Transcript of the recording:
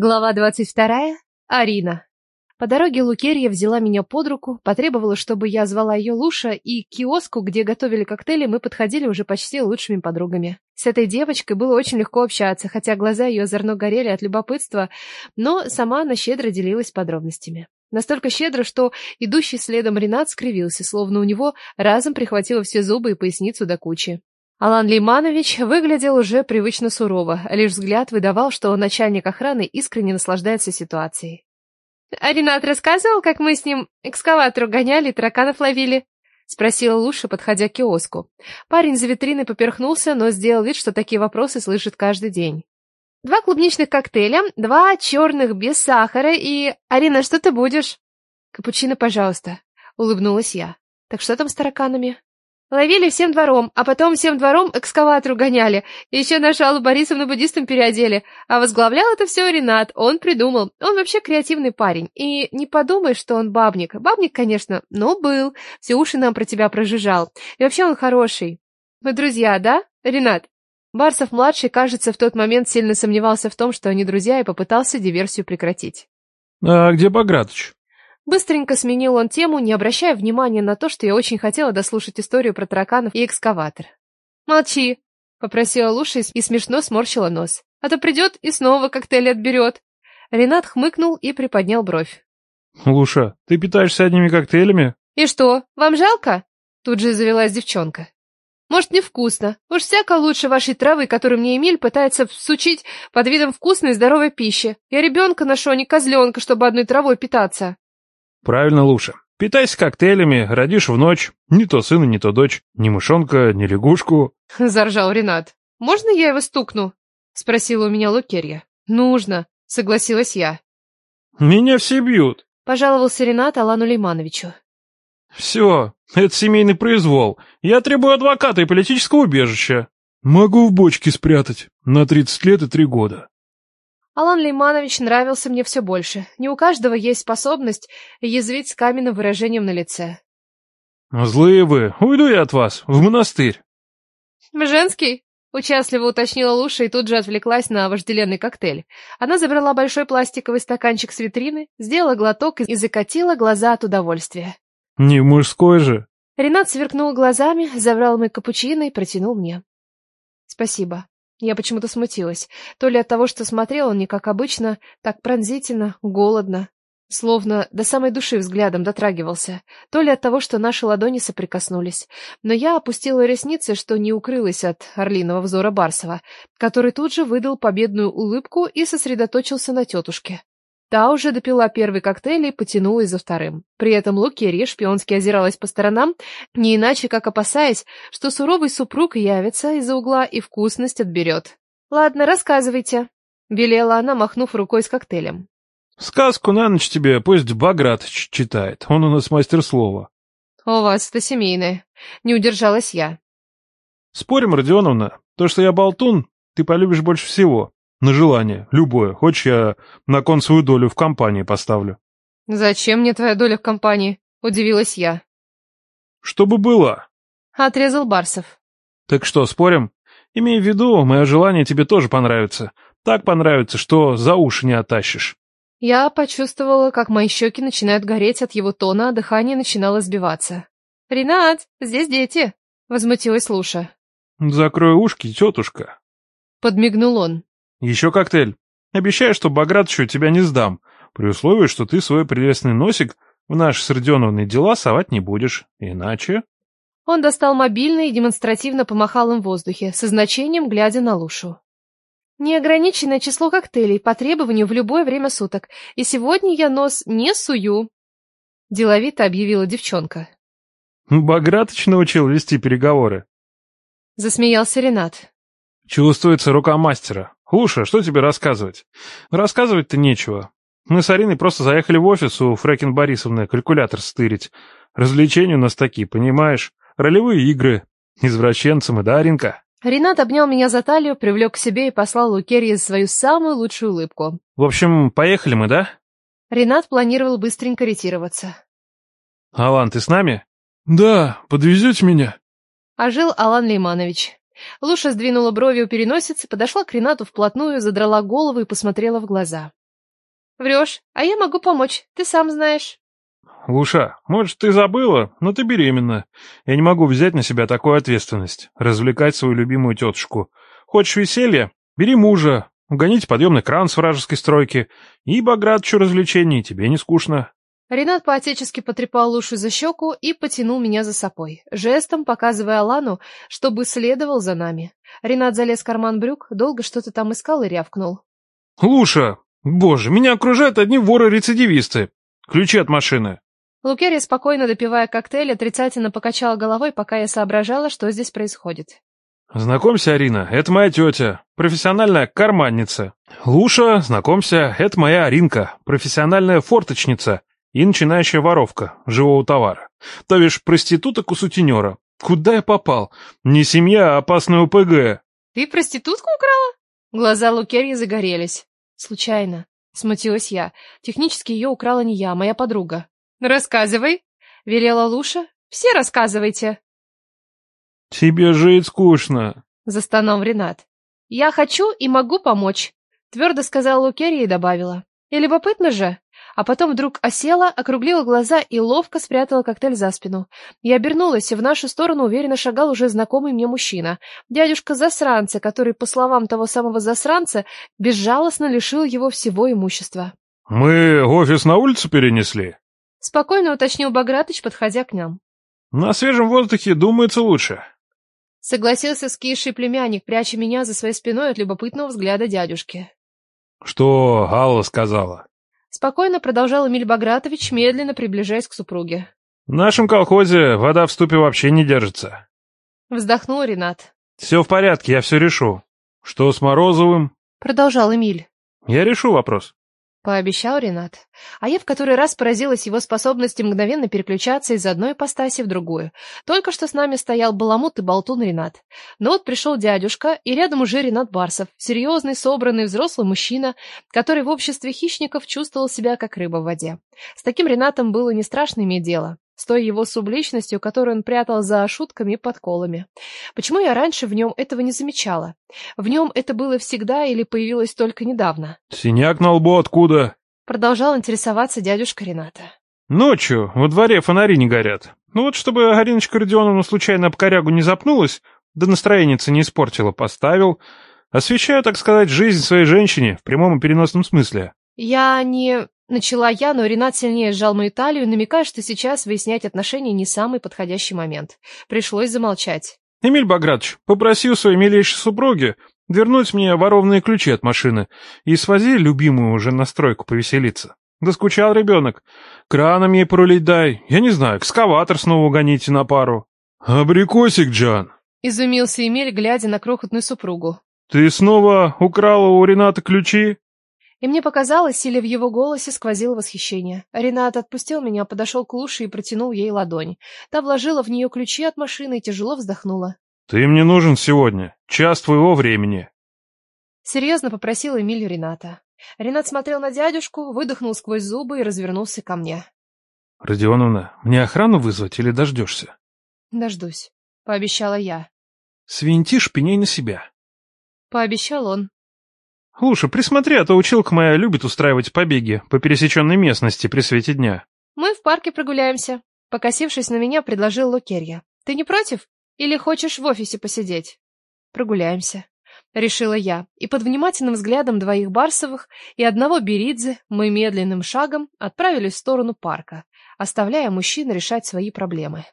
Глава двадцать вторая. Арина. По дороге Лукерья взяла меня под руку, потребовала, чтобы я звала ее Луша, и к киоску, где готовили коктейли, мы подходили уже почти лучшими подругами. С этой девочкой было очень легко общаться, хотя глаза ее озорно горели от любопытства, но сама она щедро делилась подробностями. Настолько щедро, что идущий следом Ренат скривился, словно у него разом прихватило все зубы и поясницу до кучи. Алан Лейманович выглядел уже привычно сурово, лишь взгляд выдавал, что начальник охраны искренне наслаждается ситуацией. «А Ренат рассказывал, как мы с ним экскаватору гоняли и тараканов ловили?» — спросила Луша, подходя к киоску. Парень за витриной поперхнулся, но сделал вид, что такие вопросы слышит каждый день. «Два клубничных коктейля, два черных без сахара и... Арина, что ты будешь?» «Капучино, пожалуйста», — улыбнулась я. «Так что там с тараканами?» Ловили всем двором, а потом всем двором экскаватору гоняли. Еще нашу Аллу Борисовну буддистом переодели. А возглавлял это все Ренат. Он придумал. Он вообще креативный парень. И не подумай, что он бабник. Бабник, конечно, но был. Все уши нам про тебя прожужжал. И вообще он хороший. Мы друзья, да, Ренат? Барсов-младший, кажется, в тот момент сильно сомневался в том, что они друзья, и попытался диверсию прекратить. — А где Багратыч? Быстренько сменил он тему, не обращая внимания на то, что я очень хотела дослушать историю про тараканов и экскаватор. «Молчи!» — попросила Луша и смешно сморщила нос. «А то придет и снова коктейль отберет!» Ренат хмыкнул и приподнял бровь. «Луша, ты питаешься одними коктейлями?» «И что, вам жалко?» Тут же завелась девчонка. «Может, невкусно. Уж всяко лучше вашей травы, которую мне Эмиль пытается всучить под видом вкусной и здоровой пищи. Я ребенка ношу, а не козленка, чтобы одной травой питаться». Правильно, Луша. Питайся коктейлями, родишь в ночь. Не то сына, не то дочь. Ни мышонка, ни лягушку. Заржал Ренат. Можно я его стукну? Спросила у меня Лукерья. Нужно, согласилась я. Меня все бьют. Пожаловался Ренат Алану Лимановичу. Все, это семейный произвол. Я требую адвоката и политического убежища. Могу в бочке спрятать. На тридцать лет и три года. Алан Лейманович нравился мне все больше. Не у каждого есть способность язвить с каменным выражением на лице. «Злые вы! Уйду я от вас! В монастырь!» «Женский?» — участливо уточнила Луша и тут же отвлеклась на вожделенный коктейль. Она забрала большой пластиковый стаканчик с витрины, сделала глоток и закатила глаза от удовольствия. «Не мужской же!» Ренат сверкнул глазами, забрал мой капучино и протянул мне. «Спасибо». Я почему-то смутилась. То ли от того, что смотрел он не как обычно, так пронзительно, голодно, словно до самой души взглядом дотрагивался, то ли от того, что наши ладони соприкоснулись. Но я опустила ресницы, что не укрылась от орлиного взора Барсова, который тут же выдал победную улыбку и сосредоточился на тетушке. Та уже допила первый коктейль и потянулась за вторым. При этом Лукерья шпионски озиралась по сторонам, не иначе как опасаясь, что суровый супруг явится из-за угла и вкусность отберет. «Ладно, рассказывайте», — велела она, махнув рукой с коктейлем. «Сказку на ночь тебе пусть Баграт читает, он у нас мастер слова». «У вас это семейное», — не удержалась я. «Спорим, Родионовна, то, что я болтун, ты полюбишь больше всего. На желание, любое. Хочешь, я на кон свою долю в компании поставлю. Зачем мне твоя доля в компании? Удивилась я. Чтобы была. Отрезал Барсов. Так что, спорим? Имей в виду, мое желание тебе тоже понравится. Так понравится, что за уши не оттащишь. Я почувствовала, как мои щеки начинают гореть от его тона, а дыхание начинало сбиваться. «Ренат, здесь дети!» — возмутилась Луша. «Закрой ушки, тетушка!» Подмигнул он. Еще коктейль. Обещаю, что Багратычу тебя не сдам, при условии, что ты свой прелестный носик в наши с Родионовной дела совать не будешь. Иначе...» Он достал мобильный и демонстративно помахал им в воздухе, со значением глядя на Лушу. «Неограниченное число коктейлей по требованию в любое время суток, и сегодня я нос не сую», — деловито объявила девчонка. «Багратыч научил вести переговоры», — засмеялся Ренат. «Чувствуется рука мастера. Луша, что тебе рассказывать? Рассказывать-то нечего. Мы с Ариной просто заехали в офис у Фрэкин Борисовны калькулятор стырить. Развлечения у нас такие, понимаешь? Ролевые игры. Извращенцам и да, Аринка? Ренат обнял меня за талию, привлек к себе и послал Лукерье свою самую лучшую улыбку. В общем, поехали мы, да? Ренат планировал быстренько ретироваться. Алан, ты с нами? Да, подвезете меня? Ожил Алан Лейманович. Луша сдвинула брови у переносицы, подошла к Ренату вплотную, задрала голову и посмотрела в глаза. Врешь, а я могу помочь, ты сам знаешь. Луша, может, ты забыла, но ты беременна. Я не могу взять на себя такую ответственность. Развлекать свою любимую тетушку. Хочешь веселья? Бери мужа. Угоните подъемный кран с вражеской стройки. И Багратчу развлечений, тебе не скучно. Ренат поотечески потрепал Лушу за щеку и потянул меня за собой, жестом показывая Алану, чтобы следовал за нами. Ренат залез в карман брюк, долго что-то там искал и рявкнул. «Луша! Боже, меня окружают одни воры-рецидивисты! Ключи от машины!» Лукерья, спокойно допивая коктейль, отрицательно покачала головой, пока я соображала, что здесь происходит. «Знакомься, Арина, это моя тетя, профессиональная карманница. Луша, знакомься, это моя Аринка, профессиональная форточница и начинающая воровка живого товара. То бишь проституток у сутенера. Куда я попал? Не семья, а опасная ОПГ». «Ты проститутку украла?» Глаза Лукерьи загорелись. «Случайно», — смутилась я. «Технически ее украла не я, а моя подруга». «Рассказывай», — велела Луша. «Все рассказывайте». «Тебе жить скучно», — застонал Ренат. «Я хочу и могу помочь», — твердо сказала Лукерия и добавила. «И любопытно же». А потом вдруг осела, округлила глаза и ловко спрятала коктейль за спину. Я обернулась, и в нашу сторону уверенно шагал уже знакомый мне мужчина. Дядюшка засранца, который, по словам того самого засранца, безжалостно лишил его всего имущества. «Мы офис на улицу перенесли?» Спокойно уточнил Багратыч, подходя к нам. «На свежем воздухе думается лучше». Согласился скисший племянник, пряча меня за своей спиной от любопытного взгляда дядюшки. «Что Алла сказала?» Спокойно продолжал Эмиль Багратович, медленно приближаясь к супруге. «В нашем колхозе вода в ступе вообще не держится». Вздохнул Ренат. «Все в порядке, я все решу. Что с Морозовым?» Продолжал Эмиль. «Я решу вопрос». Пообещал Ренат. А я в который раз поразилась его способности мгновенно переключаться из одной ипостаси в другую. Только что с нами стоял баламут и болтун Ренат. Но вот пришел дядюшка, и рядом уже Ренат Барсов, серьезный, собранный, взрослый мужчина, который в обществе хищников чувствовал себя как рыба в воде. С таким Ренатом было не страшно иметь дело с той его субличностью, которую он прятал за шутками и подколами. Почему я раньше в нем этого не замечала? В нем это было всегда или появилось только недавно? «Синяк на лбу откуда?» Продолжал интересоваться дядюшка Рената. «Ночью во дворе фонари не горят. Ну вот, чтобы Ариночка Родионовна случайно об корягу не запнулась, да настроеница не испортила, поставил. Освещаю, так сказать, жизнь своей женщине в прямом и переносном смысле». «Я не...» Начала я, но Ренат сильнее сжал мою талию, намекая, что сейчас выяснять отношения не самый подходящий момент. Пришлось замолчать. «Эмиль Багратович, попроси у своей милейшей супруги вернуть мне ворованные ключи от машины и свози любимую уже на стройку повеселиться. Да скучал ребенок. Краном ей порулить дай, я не знаю, экскаватор снова угоните на пару». «Абрикосик, Джан!» — изумился Эмиль, глядя на крохотную супругу. «Ты снова украла у Рената ключи?» И мне показалось, или в его голосе сквозило восхищение. Ренат отпустил меня, подошел к Луше и протянул ей ладонь. Та вложила в нее ключи от машины и тяжело вздохнула. «Ты мне нужен сегодня. Час твоего времени». Серьезно попросил Эмиль Рената. Ренат смотрел на дядюшку, выдохнул сквозь зубы и развернулся ко мне. «Родионовна, мне охрану вызвать или дождешься?» «Дождусь», — пообещала я. «Свинтишь пеней на себя», — пообещал он. «Луша, присмотри, а то училка моя любит устраивать побеги по пересеченной местности при свете дня». «Мы в парке прогуляемся», — покосившись на меня, предложил Лукерья. «Ты не против? Или хочешь в офисе посидеть?» «Прогуляемся», — решила я, и под внимательным взглядом двоих Барсовых и одного Беридзе мы медленным шагом отправились в сторону парка, оставляя мужчин решать свои проблемы.